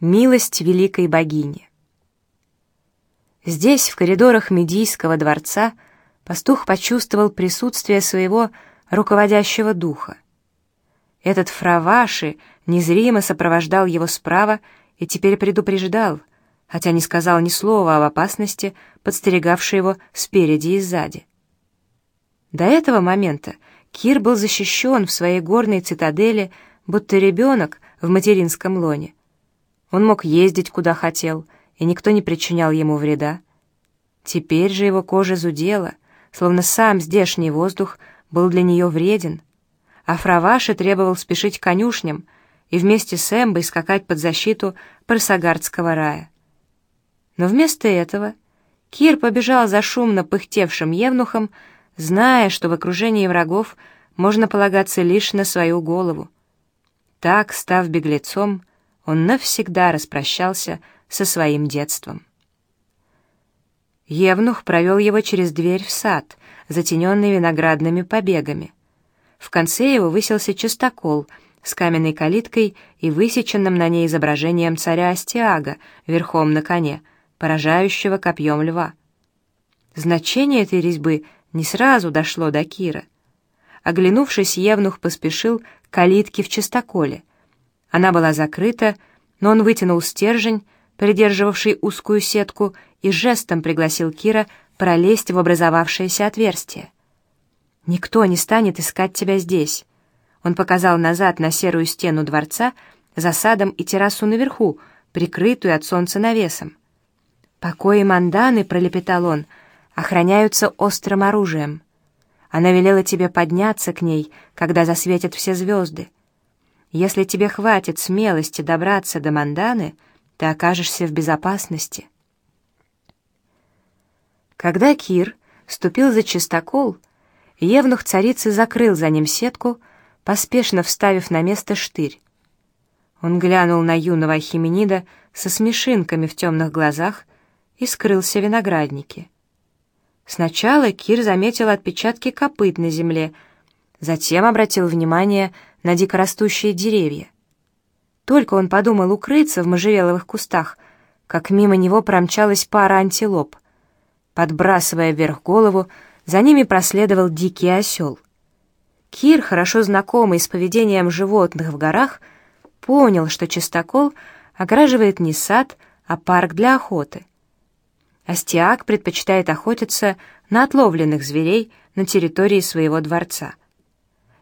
Милость великой богини. Здесь, в коридорах Медийского дворца, пастух почувствовал присутствие своего руководящего духа. Этот фраваши незримо сопровождал его справа и теперь предупреждал, хотя не сказал ни слова об опасности, подстерегавшей его спереди и сзади. До этого момента Кир был защищен в своей горной цитадели, будто ребенок в материнском лоне — он мог ездить куда хотел, и никто не причинял ему вреда. Теперь же его кожа зудела, словно сам здешний воздух был для нее вреден, а Фраваши требовал спешить к конюшням и вместе с Эмбой скакать под защиту Парсагардского рая. Но вместо этого Кир побежал за шумно пыхтевшим евнухом, зная, что в окружении врагов можно полагаться лишь на свою голову. Так, став беглецом, он навсегда распрощался со своим детством. Евнух провел его через дверь в сад, затененный виноградными побегами. В конце его высился частокол с каменной калиткой и высеченным на ней изображением царя Астиага верхом на коне, поражающего копьем льва. Значение этой резьбы не сразу дошло до Кира. Оглянувшись, Евнух поспешил к калитке в частоколе — она была закрыта, но он вытянул стержень, придерживавший узкую сетку, и жестом пригласил Кира пролезть в образовавшееся отверстие. «Никто не станет искать тебя здесь». Он показал назад на серую стену дворца, за садом и террасу наверху, прикрытую от солнца навесом. «Покои Манданы», — пролепетал он, — «охраняются острым оружием. Она велела тебе подняться к ней, когда засветят все звезды. Если тебе хватит смелости добраться до Манданы, ты окажешься в безопасности. Когда Кир ступил за чистокол, Евнух царицы закрыл за ним сетку, поспешно вставив на место штырь. Он глянул на юного Ахименида со смешинками в темных глазах и скрылся в винограднике. Сначала Кир заметил отпечатки копыт на земле, затем обратил внимание на дикорастущие деревья. Только он подумал укрыться в можжевеловых кустах, как мимо него промчалась пара антилоп. Подбрасывая вверх голову, за ними проследовал дикий осел. Кир, хорошо знакомый с поведением животных в горах, понял, что чистокол ограживает не сад, а парк для охоты. Астиак предпочитает охотиться на отловленных зверей на территории своего дворца.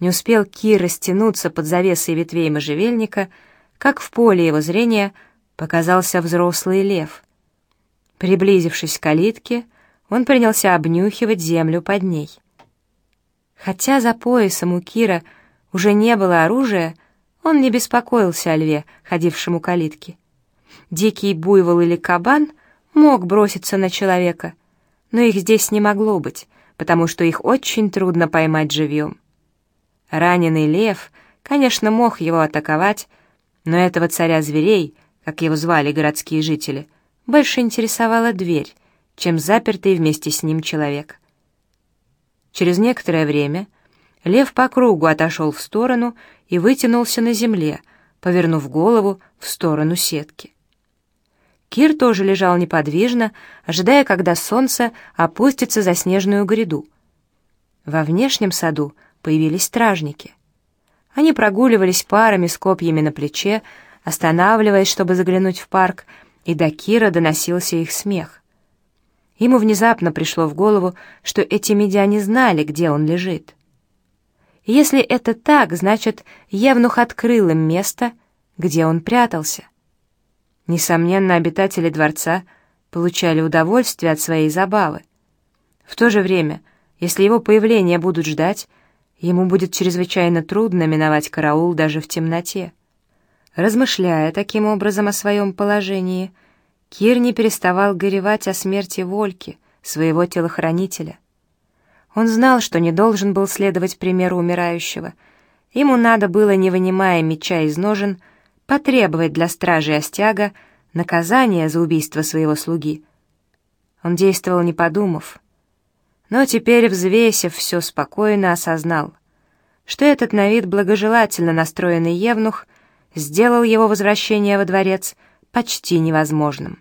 Не успел Кир растянуться под завесой ветвей можжевельника, как в поле его зрения показался взрослый лев. Приблизившись к калитке, он принялся обнюхивать землю под ней. Хотя за поясом у Кира уже не было оружия, он не беспокоился о льве, ходившему у калитки. Дикий буйвол или кабан мог броситься на человека, но их здесь не могло быть, потому что их очень трудно поймать живьем. Раненый лев, конечно, мог его атаковать, но этого царя зверей, как его звали городские жители, больше интересовала дверь, чем запертый вместе с ним человек. Через некоторое время лев по кругу отошел в сторону и вытянулся на земле, повернув голову в сторону сетки. Кир тоже лежал неподвижно, ожидая, когда солнце опустится за снежную гряду. Во внешнем саду появились стражники. Они прогуливались парами с копьями на плече, останавливаясь, чтобы заглянуть в парк, и до Кира доносился их смех. Ему внезапно пришло в голову, что эти медиане знали, где он лежит. Если это так, значит, Евнух открыл им место, где он прятался. Несомненно, обитатели дворца получали удовольствие от своей забавы. В то же время, если его появление будут ждать, Ему будет чрезвычайно трудно миновать караул даже в темноте. Размышляя таким образом о своем положении, Кир не переставал горевать о смерти Вольки, своего телохранителя. Он знал, что не должен был следовать примеру умирающего. Ему надо было, не вынимая меча из ножен, потребовать для стражи Остяга наказания за убийство своего слуги. Он действовал не подумав, но теперь, взвесив все спокойно, осознал, что этот на вид благожелательно настроенный евнух сделал его возвращение во дворец почти невозможным.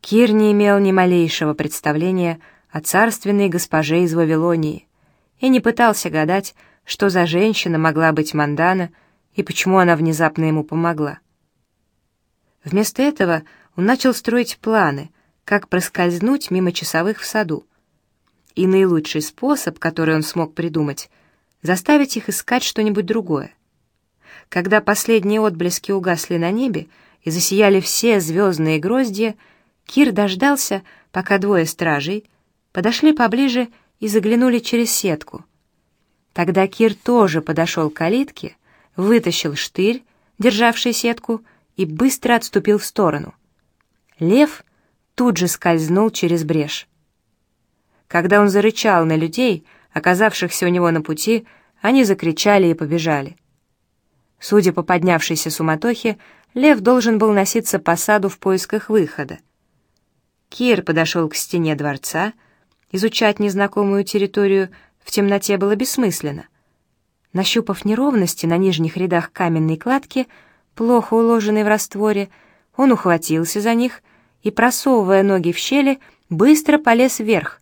Кир не имел ни малейшего представления о царственной госпоже из Вавилонии и не пытался гадать, что за женщина могла быть Мандана и почему она внезапно ему помогла. Вместо этого он начал строить планы, как проскользнуть мимо часовых в саду. И наилучший способ, который он смог придумать, заставить их искать что-нибудь другое. Когда последние отблески угасли на небе и засияли все звездные гроздья, Кир дождался, пока двое стражей подошли поближе и заглянули через сетку. Тогда Кир тоже подошел к калитке, вытащил штырь, державший сетку, и быстро отступил в сторону. Лев тут же скользнул через брешь. Когда он зарычал на людей, оказавшихся у него на пути, они закричали и побежали. Судя по поднявшейся суматохе, лев должен был носиться по саду в поисках выхода. Кир подошел к стене дворца. Изучать незнакомую территорию в темноте было бессмысленно. Нащупав неровности на нижних рядах каменной кладки, плохо уложенной в растворе, он ухватился за них и, просовывая ноги в щели, быстро полез вверх.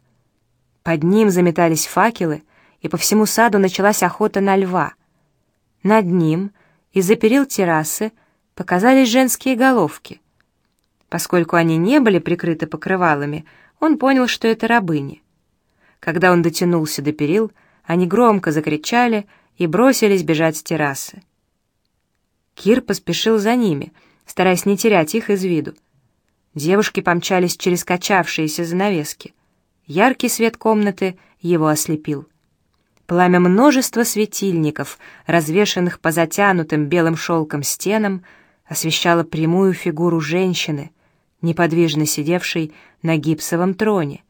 Под ним заметались факелы, и по всему саду началась охота на льва. Над ним, из-за перил террасы, показались женские головки. Поскольку они не были прикрыты покрывалами, он понял, что это рабыни. Когда он дотянулся до перил, они громко закричали и бросились бежать с террасы. Кир поспешил за ними, стараясь не терять их из виду. Девушки помчались через качавшиеся занавески. Яркий свет комнаты его ослепил. Пламя множества светильников, развешанных по затянутым белым шелком стенам, освещало прямую фигуру женщины, неподвижно сидевший на гипсовом троне,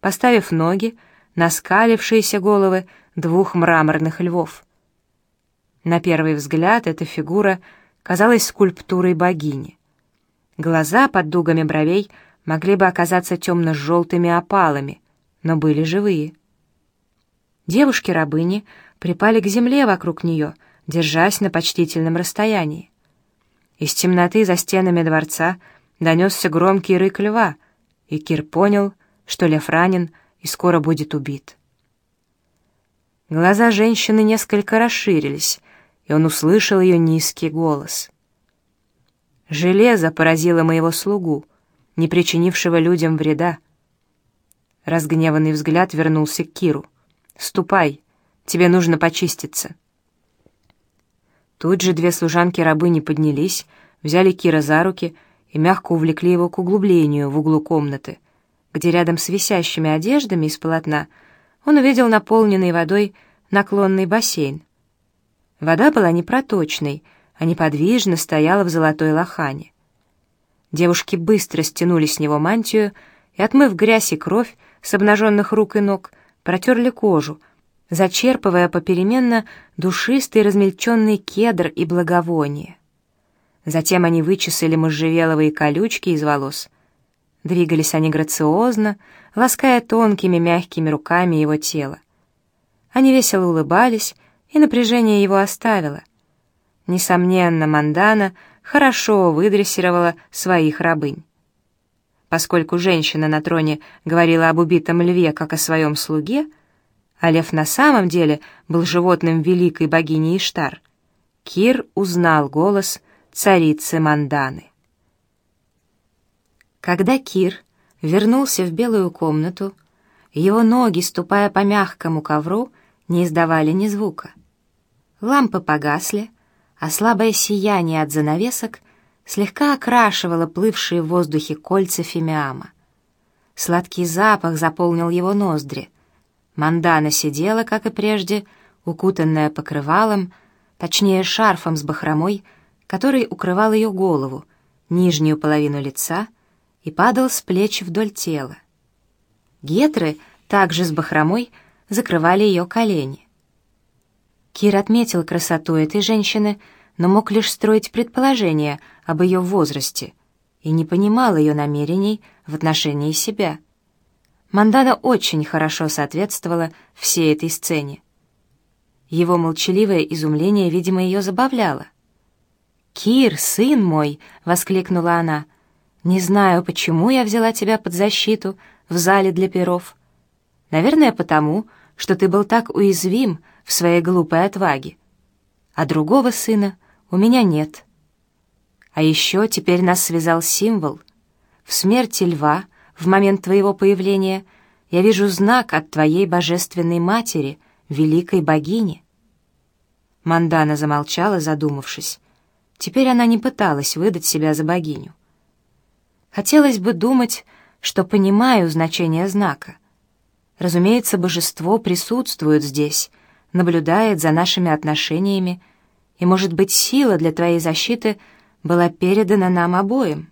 поставив ноги на скалившиеся головы двух мраморных львов. На первый взгляд эта фигура казалась скульптурой богини. Глаза под дугами бровей могли бы оказаться темно-желтыми опалами, но были живые. Девушки-рабыни припали к земле вокруг нее, держась на почтительном расстоянии. Из темноты за стенами дворца донесся громкий рык льва, и Кир понял, что лев ранен и скоро будет убит. Глаза женщины несколько расширились, и он услышал ее низкий голос. «Железо поразило моего слугу, не причинившего людям вреда». Разгневанный взгляд вернулся к Киру. «Ступай, тебе нужно почиститься». Тут же две служанки-рабыни поднялись, взяли Кира за руки — и мягко увлекли его к углублению в углу комнаты, где рядом с висящими одеждами из полотна он увидел наполненный водой наклонный бассейн. Вода была не проточной, а неподвижно стояла в золотой лохане. Девушки быстро стянули с него мантию и, отмыв грязь и кровь с обнаженных рук и ног, протерли кожу, зачерпывая попеременно душистый размельченный кедр и благовоние. Затем они вычесали можжевеловые колючки из волос. Двигались они грациозно, лаская тонкими мягкими руками его тело. Они весело улыбались, и напряжение его оставило. Несомненно, Мандана хорошо выдрессировала своих рабынь. Поскольку женщина на троне говорила об убитом льве как о своем слуге, а лев на самом деле был животным великой богини Иштар, Кир узнал голос царицы Манданы. Когда Кир вернулся в белую комнату, его ноги, ступая по мягкому ковру, не издавали ни звука. Лампы погасли, а слабое сияние от занавесок слегка окрашивало плывшие в воздухе кольца фимиама. Сладкий запах заполнил его ноздри. Мандана сидела, как и прежде, укутанная покрывалом, точнее шарфом с бахромой, который укрывал ее голову, нижнюю половину лица и падал с плеч вдоль тела. Гетры, также с бахромой, закрывали ее колени. Кир отметил красоту этой женщины, но мог лишь строить предположения об ее возрасте и не понимал ее намерений в отношении себя. Мандана очень хорошо соответствовала всей этой сцене. Его молчаливое изумление, видимо, ее забавляло — «Кир, сын мой!» — воскликнула она. «Не знаю, почему я взяла тебя под защиту в зале для перов. Наверное, потому, что ты был так уязвим в своей глупой отваге. А другого сына у меня нет. А еще теперь нас связал символ. В смерти льва, в момент твоего появления, я вижу знак от твоей божественной матери, великой богини». Мандана замолчала, задумавшись. Теперь она не пыталась выдать себя за богиню. Хотелось бы думать, что понимаю значение знака. Разумеется, божество присутствует здесь, наблюдает за нашими отношениями, и, может быть, сила для твоей защиты была передана нам обоим.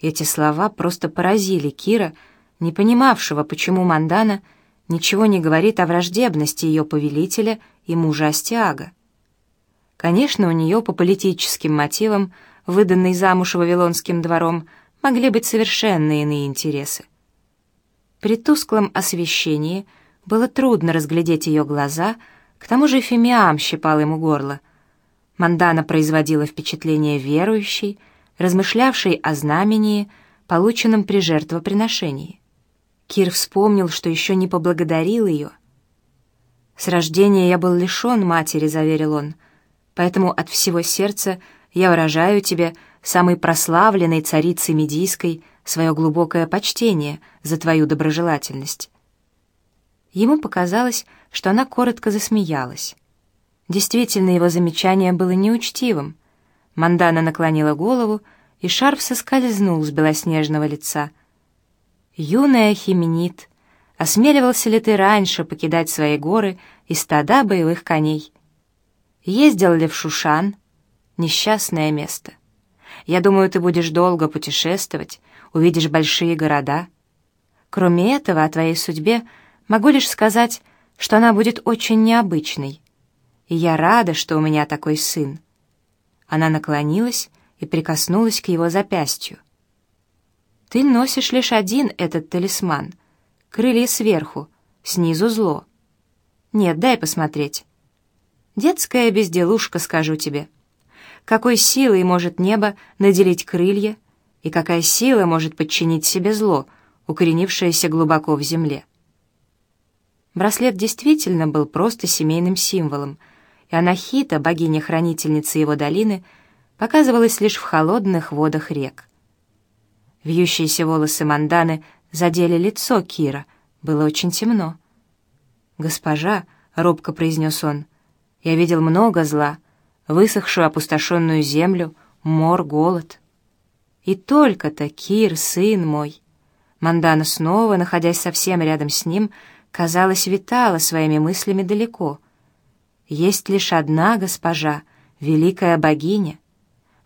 Эти слова просто поразили Кира, не понимавшего, почему Мандана ничего не говорит о враждебности ее повелителя и мужа Астиага. Конечно, у нее по политическим мотивам, выданной замуж Вавилонским двором, могли быть совершенно иные интересы. При тусклом освещении было трудно разглядеть ее глаза, к тому же Фимиам щипал ему горло. Мандана производила впечатление верующей, размышлявшей о знамении, полученном при жертвоприношении. Кир вспомнил, что еще не поблагодарил ее. «С рождения я был лишен матери», — заверил он, «поэтому от всего сердца я выражаю тебе, самой прославленной царицы Медийской, свое глубокое почтение за твою доброжелательность». Ему показалось, что она коротко засмеялась. Действительно, его замечание было неучтивым. Мандана наклонила голову, и шарф соскользнул с белоснежного лица — юная Хименит, осмеливался ли ты раньше покидать свои горы и стада боевых коней? Ездил ли в Шушан? Несчастное место. Я думаю, ты будешь долго путешествовать, увидишь большие города. Кроме этого, о твоей судьбе могу лишь сказать, что она будет очень необычной. И я рада, что у меня такой сын. Она наклонилась и прикоснулась к его запястью. Ты носишь лишь один этот талисман. Крылья сверху, снизу зло. Нет, дай посмотреть. Детская безделушка, скажу тебе. Какой силой может небо наделить крылья, и какая сила может подчинить себе зло, укоренившееся глубоко в земле? Браслет действительно был просто семейным символом, и Анахита, богиня-хранительница его долины, показывалась лишь в холодных водах рек. Вьющиеся волосы Манданы задели лицо Кира. Было очень темно. «Госпожа», — робко произнес он, — «я видел много зла, высохшую опустошенную землю, мор, голод». «И только-то, Кир, сын мой!» Мандана снова, находясь совсем рядом с ним, казалось, витала своими мыслями далеко. «Есть лишь одна госпожа, великая богиня,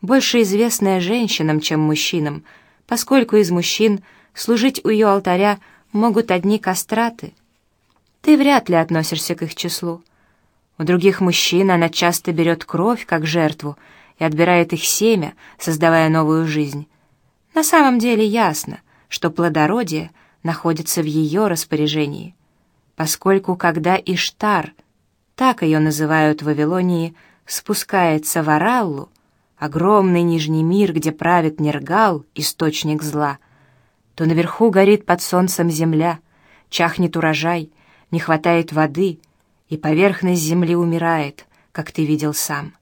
больше известная женщинам, чем мужчинам, — поскольку из мужчин служить у ее алтаря могут одни кастраты. Ты вряд ли относишься к их числу. У других мужчин она часто берет кровь как жертву и отбирает их семя, создавая новую жизнь. На самом деле ясно, что плодородие находится в ее распоряжении, поскольку когда Иштар, так ее называют в Вавилонии, спускается в Араллу, огромный нижний мир, где правит Нергал, источник зла, то наверху горит под солнцем земля, чахнет урожай, не хватает воды, и поверхность земли умирает, как ты видел сам.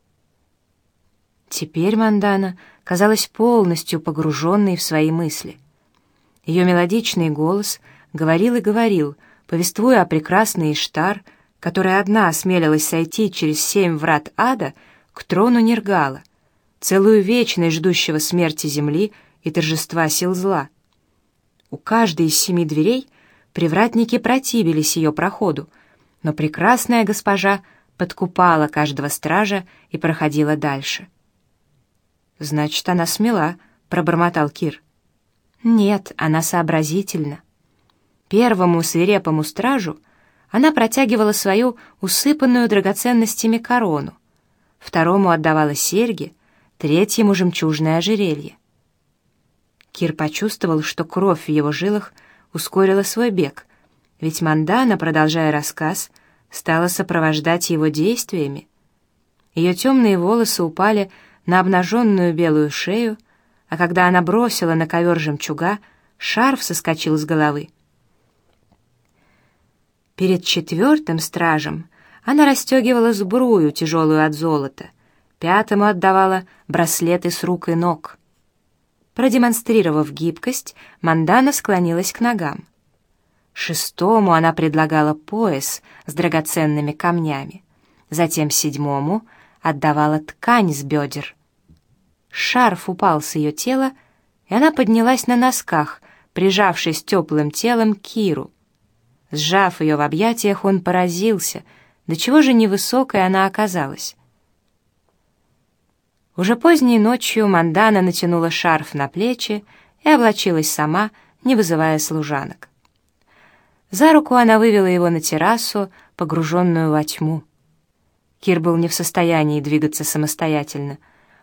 Теперь Мандана казалась полностью погруженной в свои мысли. Ее мелодичный голос говорил и говорил, повествуя о прекрасной Иштар, которая одна осмелилась сойти через семь врат ада к трону Нергала — целую вечность ждущего смерти земли и торжества сил зла. У каждой из семи дверей привратники противились ее проходу, но прекрасная госпожа подкупала каждого стража и проходила дальше. «Значит, она смела», — пробормотал Кир. «Нет, она сообразительна. Первому свирепому стражу она протягивала свою усыпанную драгоценностями корону, второму отдавала серьги, третьему жемчужное ожерелье. Кир почувствовал, что кровь в его жилах ускорила свой бег, ведь Мандана, продолжая рассказ, стала сопровождать его действиями. Ее темные волосы упали на обнаженную белую шею, а когда она бросила на ковер жемчуга, шарф соскочил с головы. Перед четвертым стражем она расстегивала сбрую, тяжелую от золота, пятому отдавала браслеты с рук и ног. Продемонстрировав гибкость, Мандана склонилась к ногам. Шестому она предлагала пояс с драгоценными камнями, затем седьмому отдавала ткань с бедер. Шарф упал с ее тела, и она поднялась на носках, прижавшись теплым телом к Киру. Сжав ее в объятиях, он поразился, до чего же невысокой она оказалась. Уже поздней ночью Мандана натянула шарф на плечи и облачилась сама, не вызывая служанок. За руку она вывела его на террасу, погруженную во тьму. Кир был не в состоянии двигаться самостоятельно.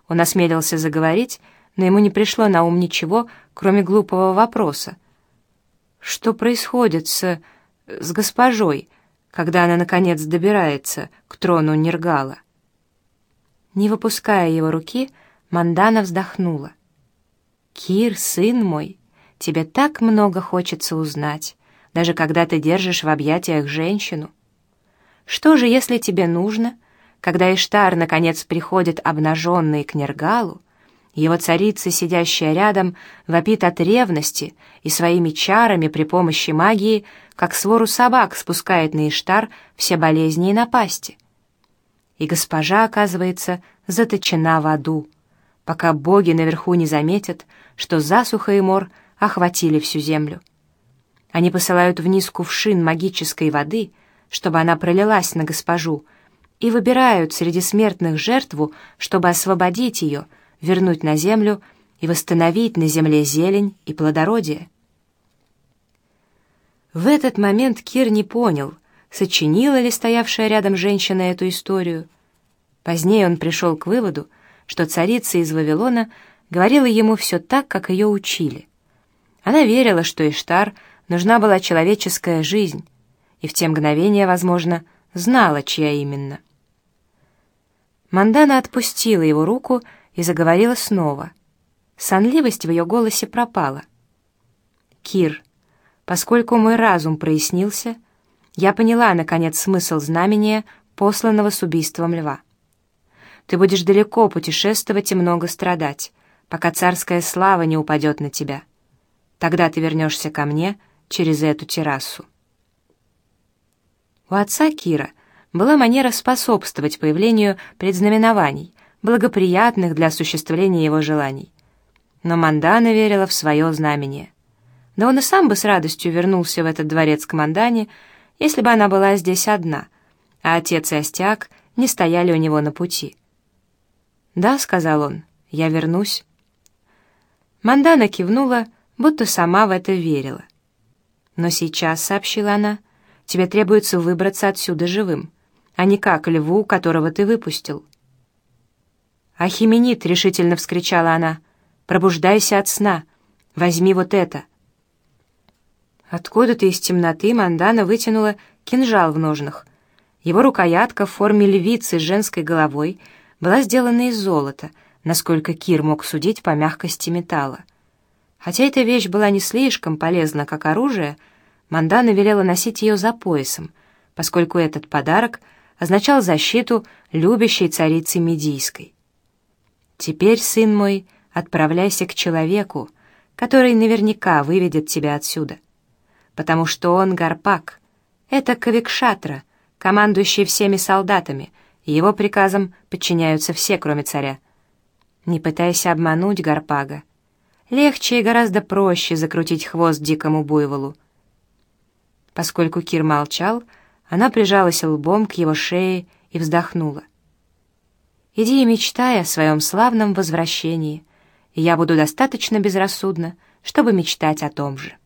Он осмелился заговорить, но ему не пришло на ум ничего, кроме глупого вопроса. Что происходит с... с госпожой, когда она, наконец, добирается к трону Нергала? Не выпуская его руки, Мандана вздохнула. «Кир, сын мой, тебе так много хочется узнать, даже когда ты держишь в объятиях женщину. Что же, если тебе нужно, когда Иштар наконец приходит обнаженный к Нергалу, его царица, сидящая рядом, вопит от ревности и своими чарами при помощи магии, как свору собак, спускает на Иштар все болезни и напасти. И госпожа, оказывается, заточена в аду, пока боги наверху не заметят, что засуха и мор охватили всю землю. Они посылают вниз кувшин магической воды, чтобы она пролилась на госпожу, и выбирают среди смертных жертву, чтобы освободить ее, вернуть на землю и восстановить на земле зелень и плодородие. В этот момент Кир не понял, сочинила ли стоявшая рядом женщина эту историю. Позднее он пришел к выводу, что царица из Вавилона говорила ему все так, как ее учили. Она верила, что Иштар нужна была человеческая жизнь, и в те мгновения, возможно, знала, чья именно — Мандана отпустила его руку и заговорила снова. Сонливость в ее голосе пропала. «Кир, поскольку мой разум прояснился, я поняла, наконец, смысл знамения, посланного с убийством льва. Ты будешь далеко путешествовать и много страдать, пока царская слава не упадет на тебя. Тогда ты вернешься ко мне через эту террасу». У отца Кира — была манера способствовать появлению предзнаменований, благоприятных для осуществления его желаний. Но Мандана верила в свое знамение. Да он и сам бы с радостью вернулся в этот дворец к Мандане, если бы она была здесь одна, а отец и Остяк не стояли у него на пути. «Да», — сказал он, — «я вернусь». Мандана кивнула, будто сама в это верила. «Но сейчас», — сообщила она, — «тебе требуется выбраться отсюда живым а не как льву, которого ты выпустил. «Ахименит!» — решительно вскричала она. «Пробуждайся от сна! Возьми вот это!» Откуда-то из темноты Мандана вытянула кинжал в ножнах. Его рукоятка в форме львицы с женской головой была сделана из золота, насколько Кир мог судить по мягкости металла. Хотя эта вещь была не слишком полезна, как оружие, Мандана велела носить ее за поясом, поскольку этот подарок — означал защиту любящей царицы Медийской. «Теперь, сын мой, отправляйся к человеку, который наверняка выведет тебя отсюда, потому что он Гарпак, это Кавикшатра, командующий всеми солдатами, и его приказам подчиняются все, кроме царя. Не пытайся обмануть Гарпага. Легче и гораздо проще закрутить хвост дикому буйволу. Поскольку Кир молчал, она прижалась лбом к его шее и вздохнула. «Иди и мечтай о своем славном возвращении, и я буду достаточно безрассудна, чтобы мечтать о том же».